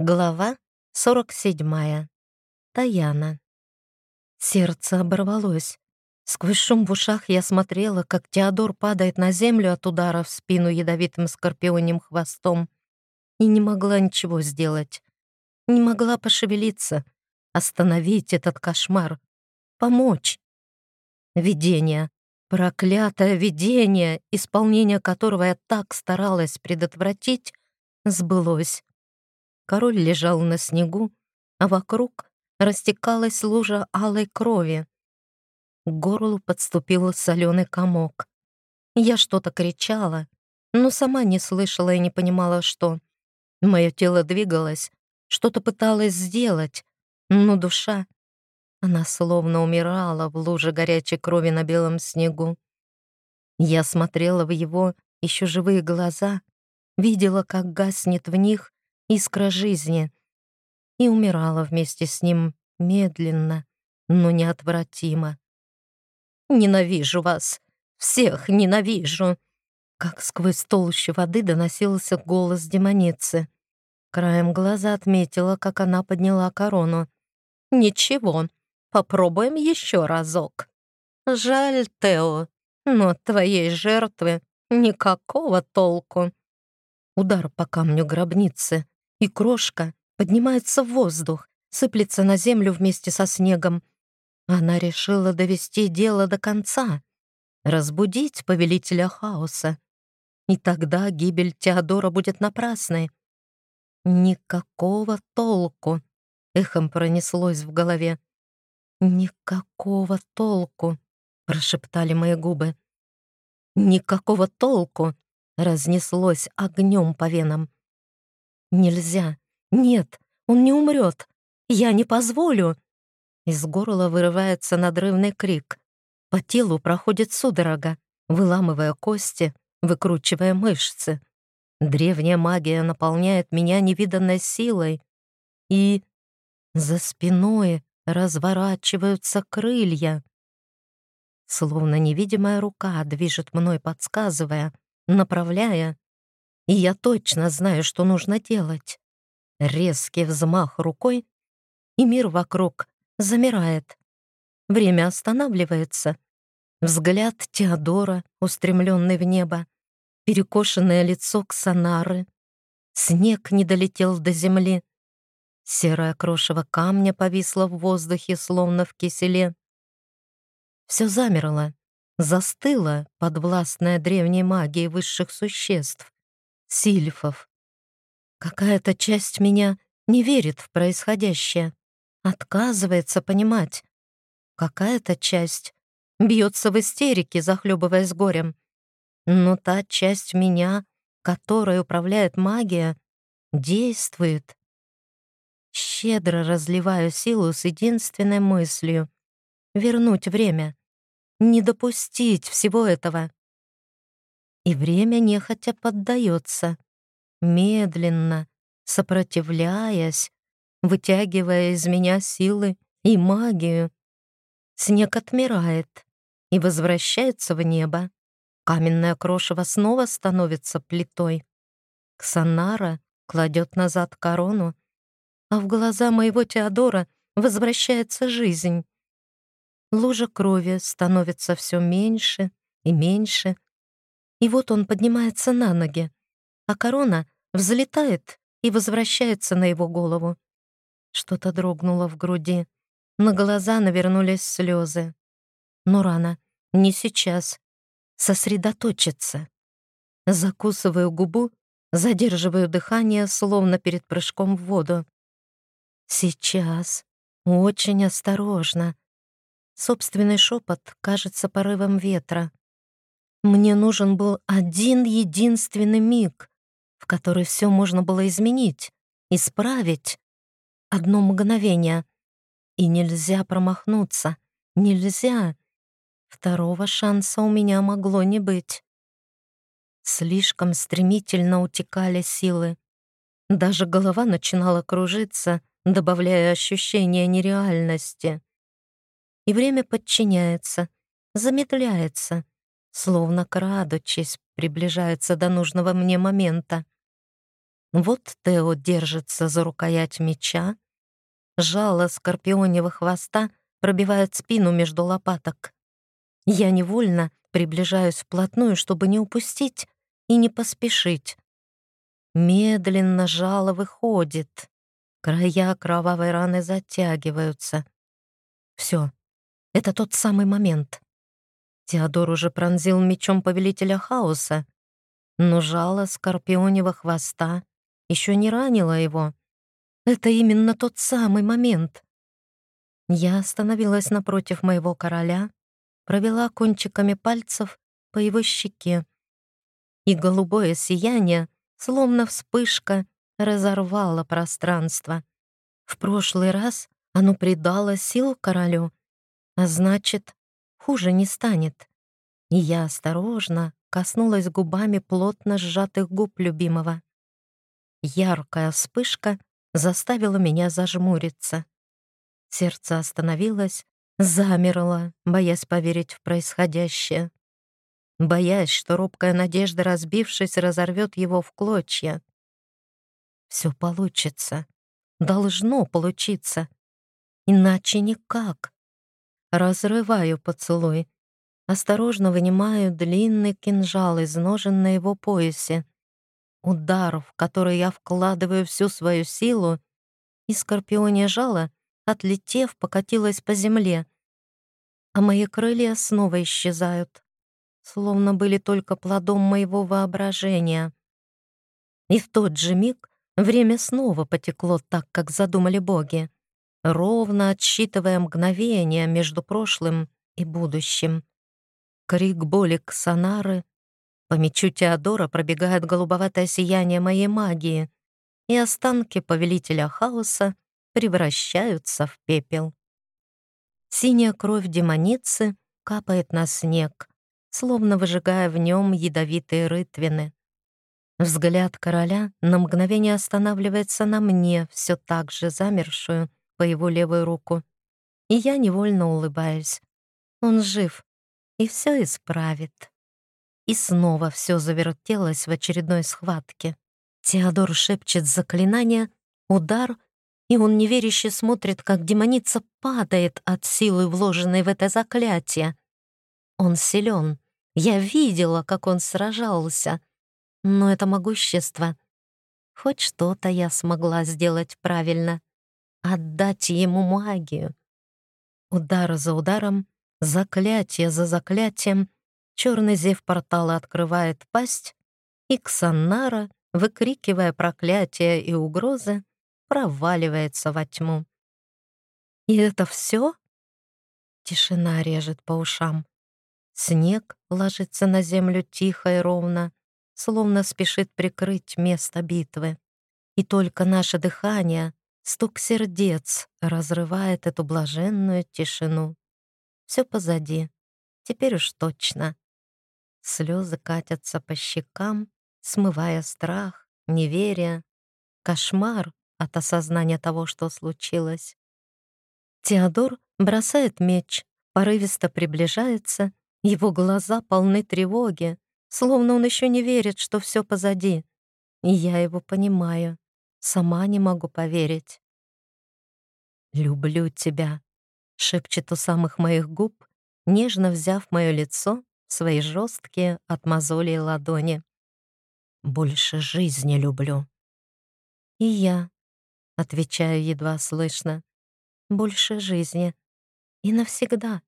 Глава 47. Таяна. Сердце оборвалось. Сквозь шум в ушах я смотрела, как Теодор падает на землю от удара в спину ядовитым скорпионим хвостом, и не могла ничего сделать. Не могла пошевелиться, остановить этот кошмар, помочь. Видение, проклятое видение, исполнение которого я так старалась предотвратить, сбылось. Король лежал на снегу, а вокруг растекалась лужа алой крови. К горлу подступил соленый комок. Я что-то кричала, но сама не слышала и не понимала, что. Мое тело двигалось, что-то пыталось сделать, но душа... Она словно умирала в луже горячей крови на белом снегу. Я смотрела в его еще живые глаза, видела, как гаснет в них искра жизни, и умирала вместе с ним медленно, но неотвратимо. «Ненавижу вас! Всех ненавижу!» Как сквозь толщу воды доносился голос демоницы. Краем глаза отметила, как она подняла корону. «Ничего, попробуем еще разок. Жаль, Тео, но от твоей жертвы никакого толку». Удар по камню гробницы, и крошка поднимается в воздух, сыплется на землю вместе со снегом. Она решила довести дело до конца, разбудить повелителя хаоса. И тогда гибель Теодора будет напрасной. «Никакого толку!» — эхом пронеслось в голове. «Никакого толку!» — прошептали мои губы. «Никакого толку!» — разнеслось огнем по венам. Нельзя. Нет, он не умрет. Я не позволю. Из горла вырывается надрывный крик. По телу проходит судорога, выламывая кости, выкручивая мышцы. Древняя магия наполняет меня невиданной силой. И за спиной разворачиваются крылья. Словно невидимая рука движет мной, подсказывая, направляя и я точно знаю, что нужно делать. Резкий взмах рукой, и мир вокруг замирает. Время останавливается. Взгляд Теодора, устремленный в небо, перекошенное лицо Ксанары. Снег не долетел до земли. Серое крошево камня повисло в воздухе, словно в киселе. Все замерло, застыло, подвластное древней магии высших существ сильфов. Какая-то часть меня не верит в происходящее, отказывается понимать. Какая-то часть бьется в истерике, захлебываясь горем. Но та часть меня, которой управляет магия, действует. Щедро разливаю силу с единственной мыслью — вернуть время, не допустить всего этого и время нехотя поддается, медленно, сопротивляясь, вытягивая из меня силы и магию. Снег отмирает и возвращается в небо. Каменное крошево снова становится плитой. Ксанара кладет назад корону, а в глаза моего Теодора возвращается жизнь. Лужа крови становится все меньше и меньше, и вот он поднимается на ноги, а корона взлетает и возвращается на его голову. Что-то дрогнуло в груди. На глаза навернулись слезы. Но рано, не сейчас. Сосредоточиться. Закусываю губу, задерживаю дыхание, словно перед прыжком в воду. Сейчас. Очень осторожно. Собственный шепот кажется порывом ветра. Мне нужен был один единственный миг, в который все можно было изменить, исправить. Одно мгновение. И нельзя промахнуться. Нельзя. Второго шанса у меня могло не быть. Слишком стремительно утекали силы. Даже голова начинала кружиться, добавляя ощущение нереальности. И время подчиняется, замедляется, словно крадучись, приближается до нужного мне момента. Вот Тео держится за рукоять меча, жало скорпионьего хвоста пробивает спину между лопаток. Я невольно приближаюсь вплотную, чтобы не упустить и не поспешить. Медленно жало выходит. Края кровавой раны затягиваются. Все, это тот самый момент. Теодор уже пронзил мечом повелителя хаоса, но жало скорпионего хвоста еще не ранило его. Это именно тот самый момент. Я остановилась напротив моего короля, провела кончиками пальцев по его щеке, и голубое сияние, словно вспышка, разорвало пространство. В прошлый раз оно придало сил королю, а значит, хуже не станет. И я осторожно коснулась губами плотно сжатых губ любимого. Яркая вспышка заставила меня зажмуриться. Сердце остановилось, замерло, боясь поверить в происходящее. Боясь, что робкая надежда, разбившись, разорвет его в клочья. Все получится. Должно получиться. Иначе никак. Разрываю поцелуй. Осторожно вынимаю длинный кинжал из ножен на его поясе. Удар, в который я вкладываю всю свою силу, и скорпионе жало, отлетев, покатилась по земле. А мои крылья снова исчезают, словно были только плодом моего воображения. И в тот же миг время снова потекло так, как задумали боги, ровно отсчитывая мгновения между прошлым и будущим. Крик боли Ксанары по мечу Теодора пробегает голубоватое сияние моей магии, и останки повелителя хаоса превращаются в пепел. Синяя кровь демоницы капает на снег, словно выжигая в нем ядовитые рытвины. Взгляд короля на мгновение останавливается на мне, все так же замершую по его левую руку. И я невольно улыбаюсь. Он жив и все исправит. И снова все завертелось в очередной схватке. Теодор шепчет заклинание, удар, и он неверяще смотрит, как демоница падает от силы, вложенной в это заклятие. Он силен. Я видела, как он сражался. Но это могущество. Хоть что-то я смогла сделать правильно. Отдать ему магию. Удар за ударом, заклятие за заклятием — Черный зев портала открывает пасть, и Ксаннара, выкрикивая проклятия и угрозы, проваливается во тьму. И это все? Тишина режет по ушам. Снег ложится на землю тихо и ровно, словно спешит прикрыть место битвы. И только наше дыхание, стук сердец разрывает эту блаженную тишину. Все позади. Теперь уж точно. Слезы катятся по щекам, смывая страх, неверие, кошмар от осознания того, что случилось. Теодор бросает меч, порывисто приближается, его глаза полны тревоги, словно он еще не верит, что все позади. И я его понимаю, сама не могу поверить. «Люблю тебя», — шепчет у самых моих губ, нежно взяв мое лицо свои жесткие от мозолей ладони. «Больше жизни люблю». «И я», — отвечаю едва слышно, «больше жизни. И навсегда».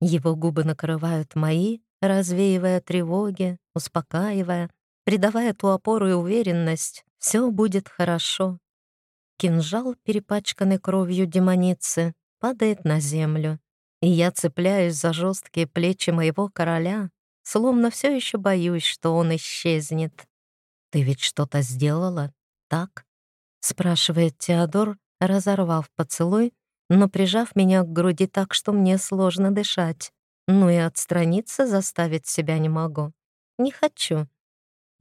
Его губы накрывают мои, развеивая тревоги, успокаивая, придавая ту опору и уверенность. Все будет хорошо. Кинжал, перепачканный кровью демоницы, падает на землю и я цепляюсь за жесткие плечи моего короля, словно все еще боюсь, что он исчезнет. «Ты ведь что-то сделала, так?» — спрашивает Теодор, разорвав поцелуй, но прижав меня к груди так, что мне сложно дышать. Ну и отстраниться заставить себя не могу. Не хочу.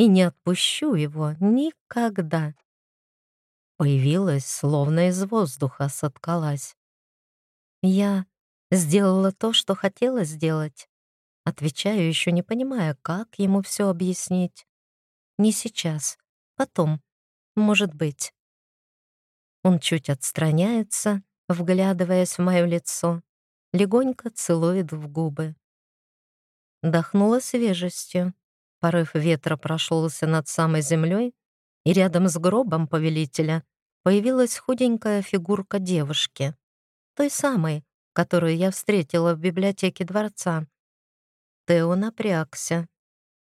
И не отпущу его никогда. Появилась, словно из воздуха соткалась. Я Сделала то, что хотела сделать. Отвечаю, еще не понимая, как ему все объяснить. Не сейчас, потом, может быть. Он чуть отстраняется, вглядываясь в мое лицо, легонько целует в губы. Дохнула свежестью. Порыв ветра прошелся над самой землей, и рядом с гробом повелителя появилась худенькая фигурка девушки, той самой, которую я встретила в библиотеке дворца. Тео напрягся,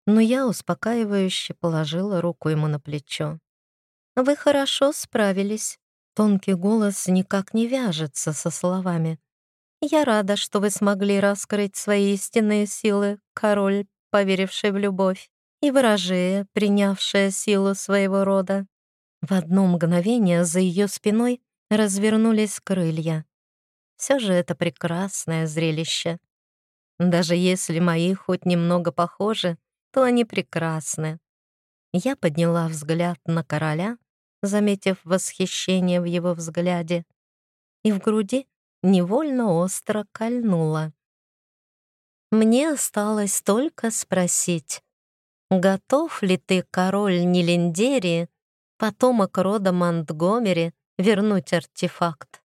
но я успокаивающе положила руку ему на плечо. «Вы хорошо справились». Тонкий голос никак не вяжется со словами. «Я рада, что вы смогли раскрыть свои истинные силы, король, поверивший в любовь, и ворожея, принявшая силу своего рода». В одно мгновение за ее спиной развернулись крылья. Все же это прекрасное зрелище. Даже если мои хоть немного похожи, то они прекрасны. Я подняла взгляд на короля, заметив восхищение в его взгляде, и в груди невольно остро кольнуло. Мне осталось только спросить, готов ли ты, король Нелендерии, потомок рода Монтгомери, вернуть артефакт?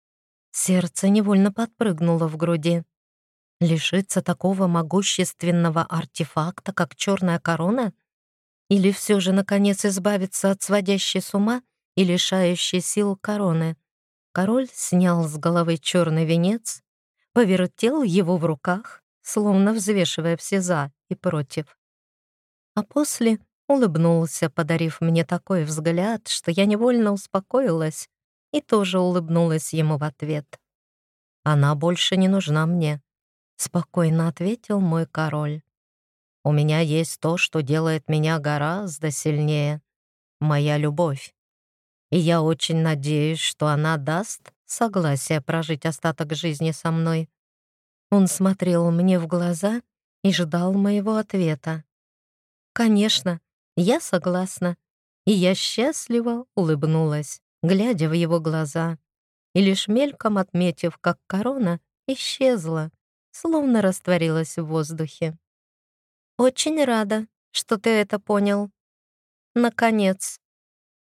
Сердце невольно подпрыгнуло в груди. Лишиться такого могущественного артефакта, как черная корона? Или все же, наконец, избавиться от сводящей с ума и лишающей сил короны? Король снял с головы черный венец, повертел его в руках, словно взвешивая все «за» и «против». А после улыбнулся, подарив мне такой взгляд, что я невольно успокоилась и тоже улыбнулась ему в ответ. «Она больше не нужна мне», спокойно ответил мой король. У меня есть то, что делает меня гораздо сильнее моя любовь. И я очень надеюсь, что она даст согласие прожить остаток жизни со мной. Он смотрел мне в глаза и ждал моего ответа. Конечно, я согласна. И я счастливо улыбнулась, глядя в его глаза, и лишь мельком отметив, как корона исчезла словно растворилась в воздухе. «Очень рада, что ты это понял. Наконец.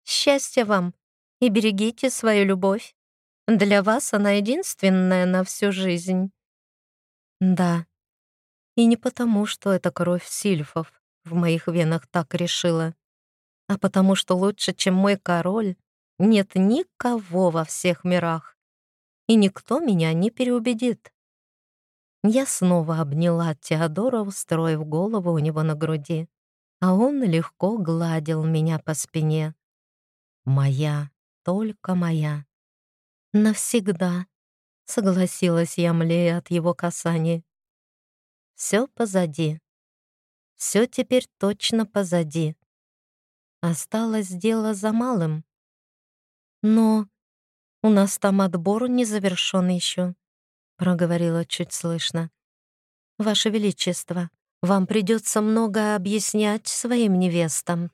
Счастья вам и берегите свою любовь. Для вас она единственная на всю жизнь». Да, и не потому, что это кровь сильфов в моих венах так решила, а потому что лучше, чем мой король, нет никого во всех мирах, и никто меня не переубедит. Я снова обняла Теодора, устроив голову у него на груди, а он легко гладил меня по спине. «Моя, только моя». «Навсегда», — согласилась я, млея от его касания. «Все позади. Все теперь точно позади. Осталось дело за малым. Но у нас там отбор не завершен еще проговорила чуть слышно. «Ваше Величество, вам придется многое объяснять своим невестам.